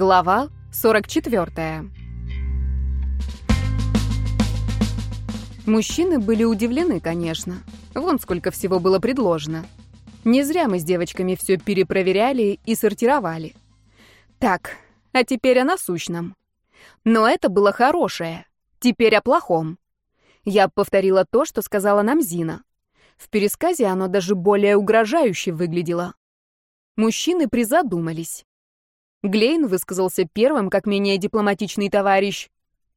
Глава 44. Мужчины были удивлены, конечно. Вон сколько всего было предложено. Не зря мы с девочками все перепроверяли и сортировали. Так, а теперь о насущном. Но это было хорошее. Теперь о плохом. Я повторила то, что сказала нам Зина. В пересказе оно даже более угрожающе выглядело. Мужчины призадумались. Глейн высказался первым, как менее дипломатичный товарищ.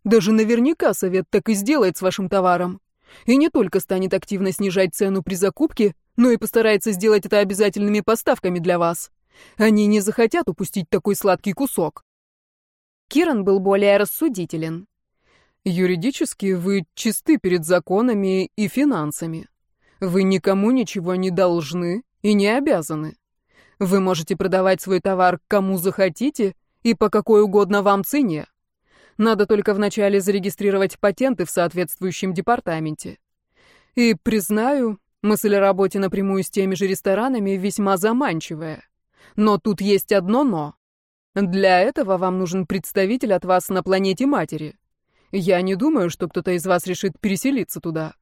«Даже наверняка совет так и сделает с вашим товаром. И не только станет активно снижать цену при закупке, но и постарается сделать это обязательными поставками для вас. Они не захотят упустить такой сладкий кусок». Киран был более рассудителен. «Юридически вы чисты перед законами и финансами. Вы никому ничего не должны и не обязаны. Вы можете продавать свой товар кому захотите и по какой угодно вам цене. Надо только вначале зарегистрировать патенты в соответствующем департаменте. И, признаю, мысль о работе напрямую с теми же ресторанами весьма заманчивая. Но тут есть одно «но». Для этого вам нужен представитель от вас на планете Матери. Я не думаю, что кто-то из вас решит переселиться туда.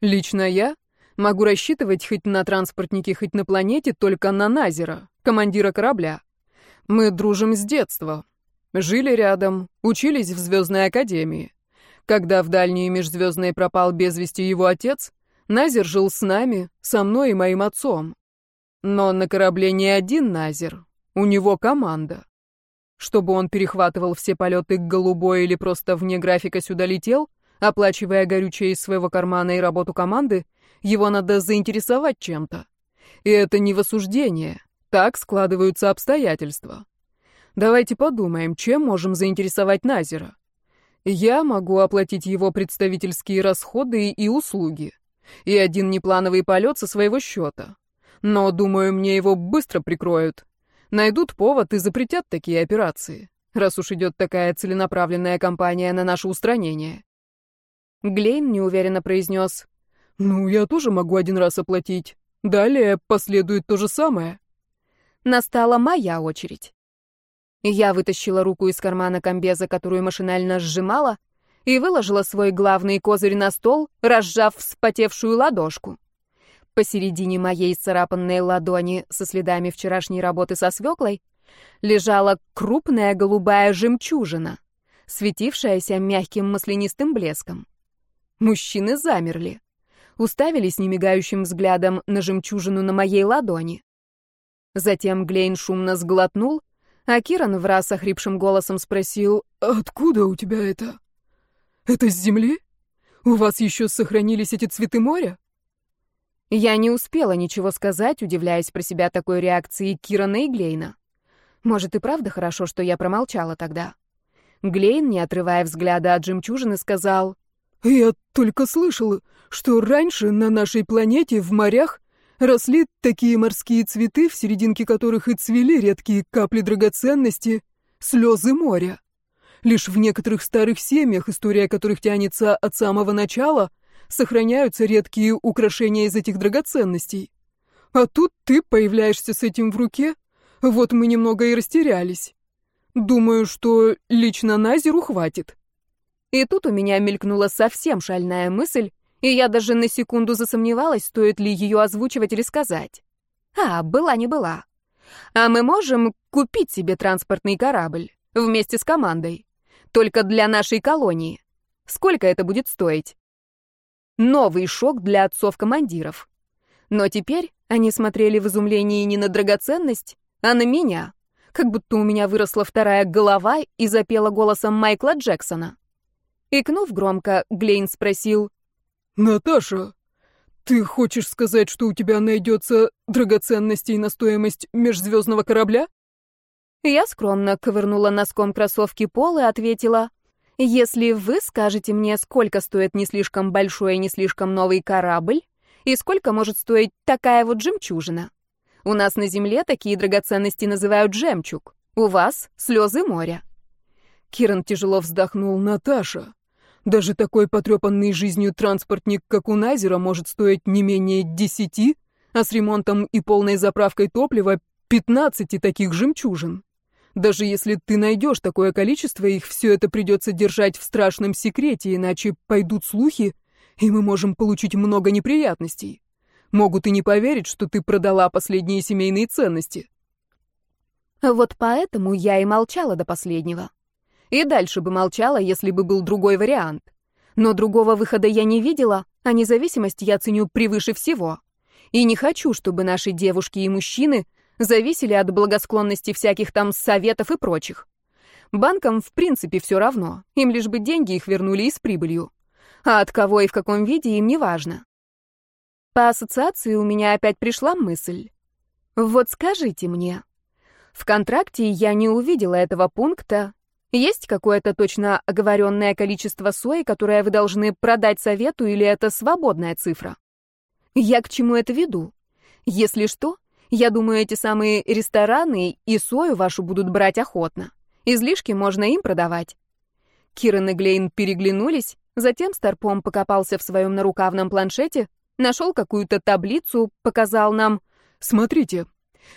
Лично я Могу рассчитывать хоть на транспортнике, хоть на планете, только на Назера, командира корабля. Мы дружим с детства. Жили рядом, учились в Звездной Академии. Когда в дальние межзвездные пропал без вести его отец, Назер жил с нами, со мной и моим отцом. Но на корабле не один Назер, у него команда. Чтобы он перехватывал все полеты к голубой или просто вне графика сюда летел, оплачивая горючее из своего кармана и работу команды, его надо заинтересовать чем-то. И это не в осуждение. Так складываются обстоятельства. Давайте подумаем, чем можем заинтересовать Назера. Я могу оплатить его представительские расходы и услуги. И один неплановый полет со своего счета. Но, думаю, мне его быстро прикроют. Найдут повод и запретят такие операции, раз уж идет такая целенаправленная кампания на наше устранение. Глейн неуверенно произнес. «Ну, я тоже могу один раз оплатить. Далее последует то же самое». Настала моя очередь. Я вытащила руку из кармана комбеза, которую машинально сжимала, и выложила свой главный козырь на стол, разжав вспотевшую ладошку. Посередине моей царапанной ладони со следами вчерашней работы со свеклой лежала крупная голубая жемчужина, светившаяся мягким маслянистым блеском. Мужчины замерли уставились немигающим взглядом на жемчужину на моей ладони. Затем Глейн шумно сглотнул, а Киран в раз охрипшим голосом спросил, «Откуда у тебя это? Это с земли? У вас еще сохранились эти цветы моря?» Я не успела ничего сказать, удивляясь про себя такой реакции Кирана и Глейна. Может, и правда хорошо, что я промолчала тогда. Глейн, не отрывая взгляда от жемчужины, сказал, «Я только слышал, что раньше на нашей планете в морях росли такие морские цветы, в серединке которых и цвели редкие капли драгоценности, слезы моря. Лишь в некоторых старых семьях, история которых тянется от самого начала, сохраняются редкие украшения из этих драгоценностей. А тут ты появляешься с этим в руке, вот мы немного и растерялись. Думаю, что лично Назеру хватит. И тут у меня мелькнула совсем шальная мысль, и я даже на секунду засомневалась, стоит ли ее озвучивать или сказать. А, была не была. А мы можем купить себе транспортный корабль вместе с командой. Только для нашей колонии. Сколько это будет стоить? Новый шок для отцов-командиров. Но теперь они смотрели в изумлении не на драгоценность, а на меня. Как будто у меня выросла вторая голова и запела голосом Майкла Джексона. Икнув громко, Глейн спросил, «Наташа, ты хочешь сказать, что у тебя найдется драгоценностей на стоимость межзвездного корабля?» Я скромно ковырнула носком кроссовки пол и ответила, «Если вы скажете мне, сколько стоит не слишком большой и не слишком новый корабль, и сколько может стоить такая вот жемчужина. У нас на Земле такие драгоценности называют жемчуг, у вас — слезы моря». Киран тяжело вздохнул. «Наташа, даже такой потрепанный жизнью транспортник, как у Назера, может стоить не менее десяти, а с ремонтом и полной заправкой топлива пятнадцати таких жемчужин. Даже если ты найдешь такое количество, их все это придется держать в страшном секрете, иначе пойдут слухи, и мы можем получить много неприятностей. Могут и не поверить, что ты продала последние семейные ценности. Вот поэтому я и молчала до последнего. И дальше бы молчала, если бы был другой вариант. Но другого выхода я не видела, а независимость я ценю превыше всего. И не хочу, чтобы наши девушки и мужчины зависели от благосклонности всяких там советов и прочих. Банкам в принципе все равно, им лишь бы деньги их вернули и с прибылью. А от кого и в каком виде им не важно. По ассоциации у меня опять пришла мысль. Вот скажите мне, в контракте я не увидела этого пункта. Есть какое-то точно оговоренное количество сои, которое вы должны продать совету, или это свободная цифра? Я к чему это веду? Если что, я думаю, эти самые рестораны и сою вашу будут брать охотно. Излишки можно им продавать. Киран и Глейн переглянулись, затем Старпом покопался в своем нарукавном планшете, нашел какую-то таблицу, показал нам. «Смотрите,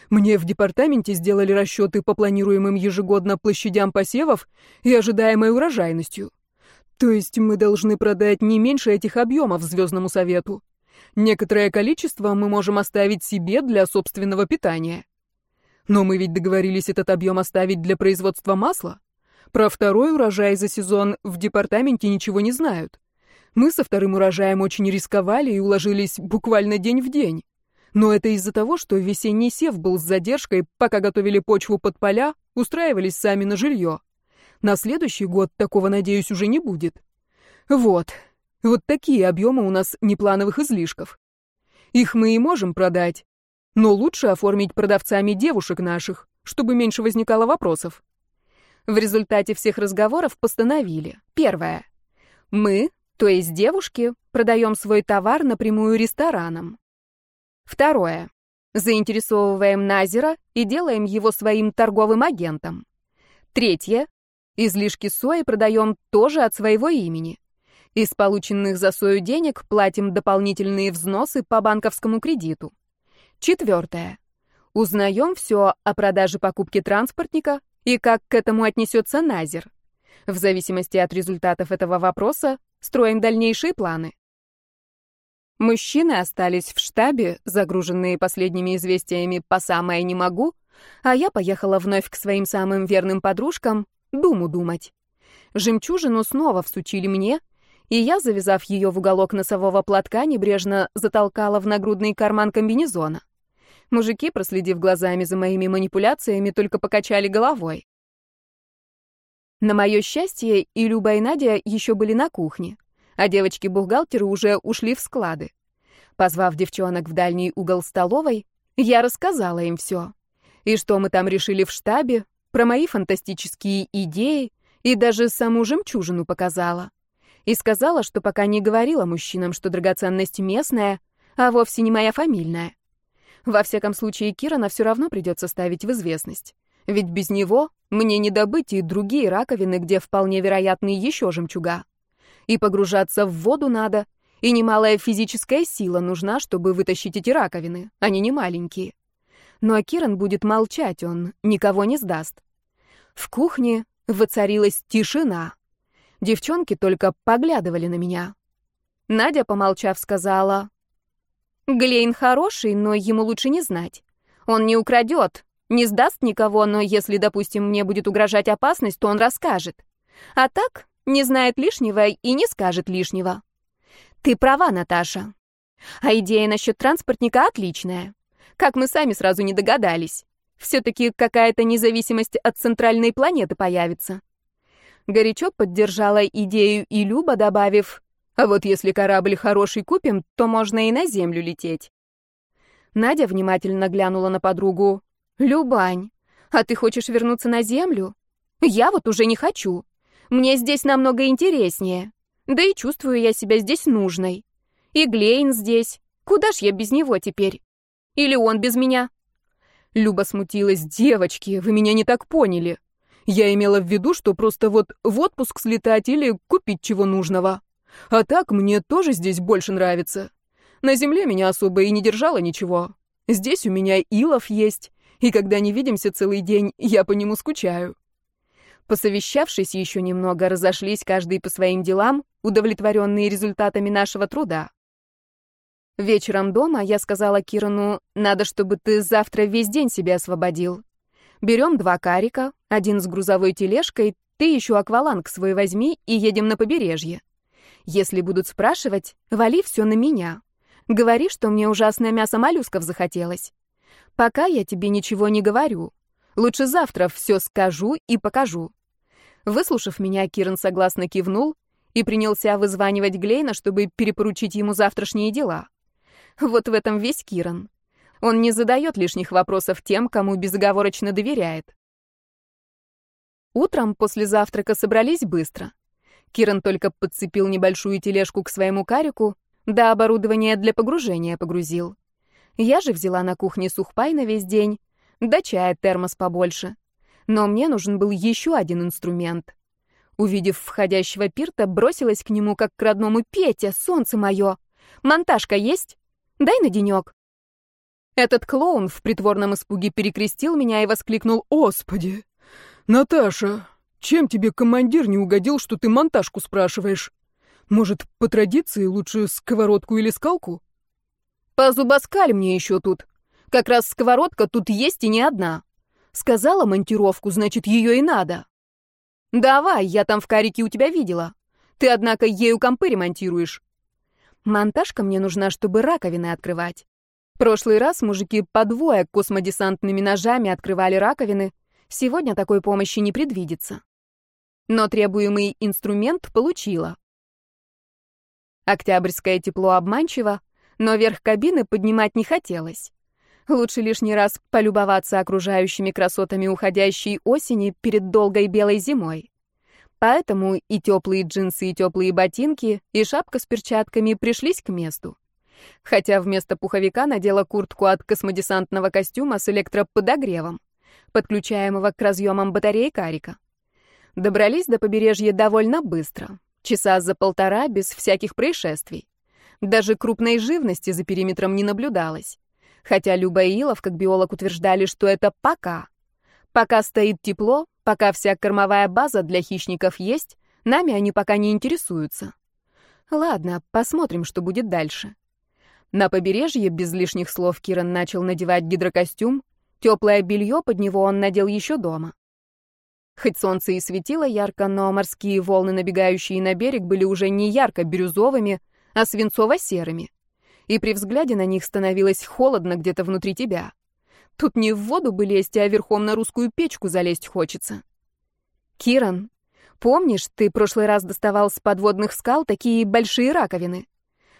мне в департаменте сделали расчеты по планируемым ежегодно площадям посевов и ожидаемой урожайностью. То есть мы должны продать не меньше этих объемов Звездному Совету. Некоторое количество мы можем оставить себе для собственного питания. Но мы ведь договорились этот объем оставить для производства масла. Про второй урожай за сезон в департаменте ничего не знают. Мы со вторым урожаем очень рисковали и уложились буквально день в день. Но это из-за того, что весенний сев был с задержкой, пока готовили почву под поля, устраивались сами на жилье. На следующий год такого, надеюсь, уже не будет. Вот, вот такие объемы у нас неплановых излишков. Их мы и можем продать, но лучше оформить продавцами девушек наших, чтобы меньше возникало вопросов. В результате всех разговоров постановили. Первое. Мы, то есть девушки, продаем свой товар напрямую ресторанам. Второе. Заинтересовываем Назера и делаем его своим торговым агентом. Третье. Излишки сои продаем тоже от своего имени. Из полученных за сою денег платим дополнительные взносы по банковскому кредиту. Четвертое. Узнаем все о продаже покупки транспортника и как к этому отнесется Назер. В зависимости от результатов этого вопроса строим дальнейшие планы. Мужчины остались в штабе, загруженные последними известиями по самое не могу, а я поехала вновь к своим самым верным подружкам думу думать. Жемчужину снова всучили мне, и я, завязав ее в уголок носового платка, небрежно затолкала в нагрудный карман комбинезона. Мужики, проследив глазами за моими манипуляциями, только покачали головой. На мое счастье, и Люба, и Надя еще были на кухне, а девочки-бухгалтеры уже ушли в склады. Позвав девчонок в дальний угол столовой, я рассказала им все. И что мы там решили в штабе, про мои фантастические идеи, и даже саму жемчужину показала и сказала, что пока не говорила мужчинам, что драгоценность местная, а вовсе не моя фамильная. Во всяком случае, Кирана все равно придется ставить в известность. Ведь без него мне не добыть и другие раковины, где вполне вероятны еще жемчуга. И погружаться в воду надо, и немалая физическая сила нужна, чтобы вытащить эти раковины, они не маленькие. Но Киран будет молчать, он никого не сдаст. В кухне воцарилась тишина. Девчонки только поглядывали на меня. Надя, помолчав, сказала, «Глейн хороший, но ему лучше не знать. Он не украдет, не сдаст никого, но если, допустим, мне будет угрожать опасность, то он расскажет. А так, не знает лишнего и не скажет лишнего». «Ты права, Наташа. А идея насчет транспортника отличная. Как мы сами сразу не догадались. Все-таки какая-то независимость от центральной планеты появится. Горячо поддержала идею и Люба, добавив, «А вот если корабль хороший купим, то можно и на землю лететь». Надя внимательно глянула на подругу. «Любань, а ты хочешь вернуться на землю? Я вот уже не хочу. Мне здесь намного интереснее. Да и чувствую я себя здесь нужной. И Глейн здесь. Куда ж я без него теперь? Или он без меня?» Люба смутилась. «Девочки, вы меня не так поняли. Я имела в виду, что просто вот в отпуск слетать или купить чего нужного. А так мне тоже здесь больше нравится. На земле меня особо и не держало ничего. Здесь у меня Илов есть, И когда не видимся целый день, я по нему скучаю. Посовещавшись еще немного, разошлись каждый по своим делам, удовлетворенные результатами нашего труда. Вечером дома я сказала Кирану, надо, чтобы ты завтра весь день себя освободил. Берем два карика, один с грузовой тележкой, ты еще акваланг свой возьми и едем на побережье. Если будут спрашивать, вали все на меня. Говори, что мне ужасное мясо моллюсков захотелось. Пока я тебе ничего не говорю. Лучше завтра все скажу и покажу. Выслушав меня, Киран согласно кивнул и принялся вызванивать Глейна, чтобы перепоручить ему завтрашние дела. Вот в этом весь Киран. Он не задает лишних вопросов тем, кому безоговорочно доверяет. Утром после завтрака собрались быстро. Киран только подцепил небольшую тележку к своему карику, да оборудование для погружения погрузил. Я же взяла на кухне сухпай на весь день, да чая термос побольше. Но мне нужен был еще один инструмент. Увидев входящего пирта, бросилась к нему, как к родному Петя, солнце мое. Монтажка есть? Дай на денек. Этот клоун в притворном испуге перекрестил меня и воскликнул «Господи! Наташа, чем тебе командир не угодил, что ты монтажку спрашиваешь? Может, по традиции лучше сковородку или скалку?» «Позубоскаль мне еще тут. Как раз сковородка тут есть и не одна. Сказала монтировку, значит, ее и надо. Давай, я там в карике у тебя видела. Ты, однако, ею компы ремонтируешь. Монтажка мне нужна, чтобы раковины открывать. Прошлый раз мужики по двое космодесантными ножами открывали раковины. Сегодня такой помощи не предвидится. Но требуемый инструмент получила. Октябрьское тепло обманчиво, но верх кабины поднимать не хотелось. Лучше лишний раз полюбоваться окружающими красотами уходящей осени перед долгой белой зимой. Поэтому и теплые джинсы, и теплые ботинки, и шапка с перчатками пришлись к месту. Хотя вместо пуховика надела куртку от космодесантного костюма с электроподогревом, подключаемого к разъемам батареи карика. Добрались до побережья довольно быстро, часа за полтора без всяких происшествий. Даже крупной живности за периметром не наблюдалось. Хотя Люба и Илов, как биолог, утверждали, что это пока. Пока стоит тепло, пока вся кормовая база для хищников есть, нами они пока не интересуются. Ладно, посмотрим, что будет дальше. На побережье без лишних слов Киран начал надевать гидрокостюм, теплое белье под него он надел еще дома. Хоть солнце и светило ярко, но морские волны, набегающие на берег, были уже не ярко-бирюзовыми, а свинцово-серыми и при взгляде на них становилось холодно где-то внутри тебя. Тут не в воду бы лезть, а верхом на русскую печку залезть хочется. Киран, помнишь, ты прошлый раз доставал с подводных скал такие большие раковины?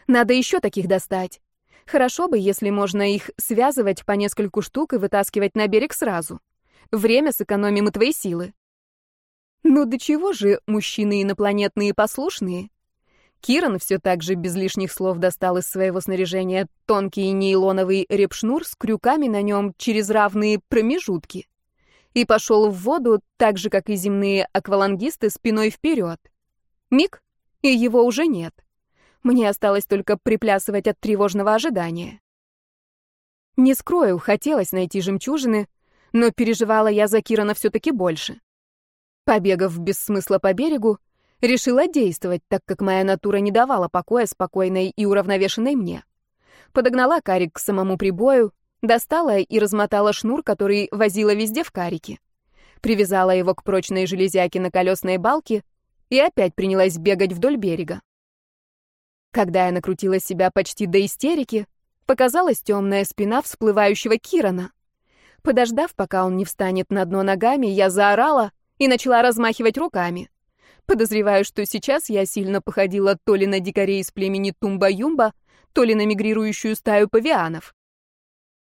Надо еще таких достать. Хорошо бы, если можно их связывать по нескольку штук и вытаскивать на берег сразу. Время сэкономим и твои силы. Ну до чего же мужчины инопланетные послушные? Киран все так же без лишних слов достал из своего снаряжения тонкий нейлоновый репшнур с крюками на нем через равные промежутки и пошел в воду так же, как и земные аквалангисты, спиной вперед. Миг, и его уже нет. Мне осталось только приплясывать от тревожного ожидания. Не скрою, хотелось найти жемчужины, но переживала я за Кирана все-таки больше. Побегав без смысла по берегу, Решила действовать, так как моя натура не давала покоя спокойной и уравновешенной мне. Подогнала карик к самому прибою, достала и размотала шнур, который возила везде в карике. Привязала его к прочной железяке на колесной балке и опять принялась бегать вдоль берега. Когда я накрутила себя почти до истерики, показалась темная спина всплывающего Кирана. Подождав, пока он не встанет на дно ногами, я заорала и начала размахивать руками. Подозреваю, что сейчас я сильно походила то ли на дикарей из племени Тумба-Юмба, то ли на мигрирующую стаю павианов.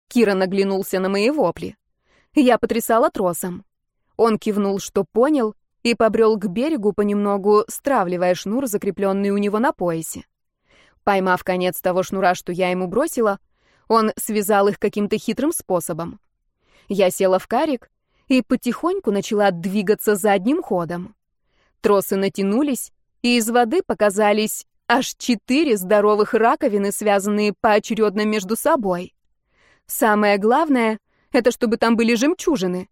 Кира наглянулся на мои вопли. Я потрясала тросом. Он кивнул, что понял, и побрел к берегу, понемногу стравливая шнур, закрепленный у него на поясе. Поймав конец того шнура, что я ему бросила, он связал их каким-то хитрым способом. Я села в карик и потихоньку начала двигаться задним ходом. Тросы натянулись, и из воды показались аж четыре здоровых раковины, связанные поочередно между собой. Самое главное, Это чтобы там были жемчужины.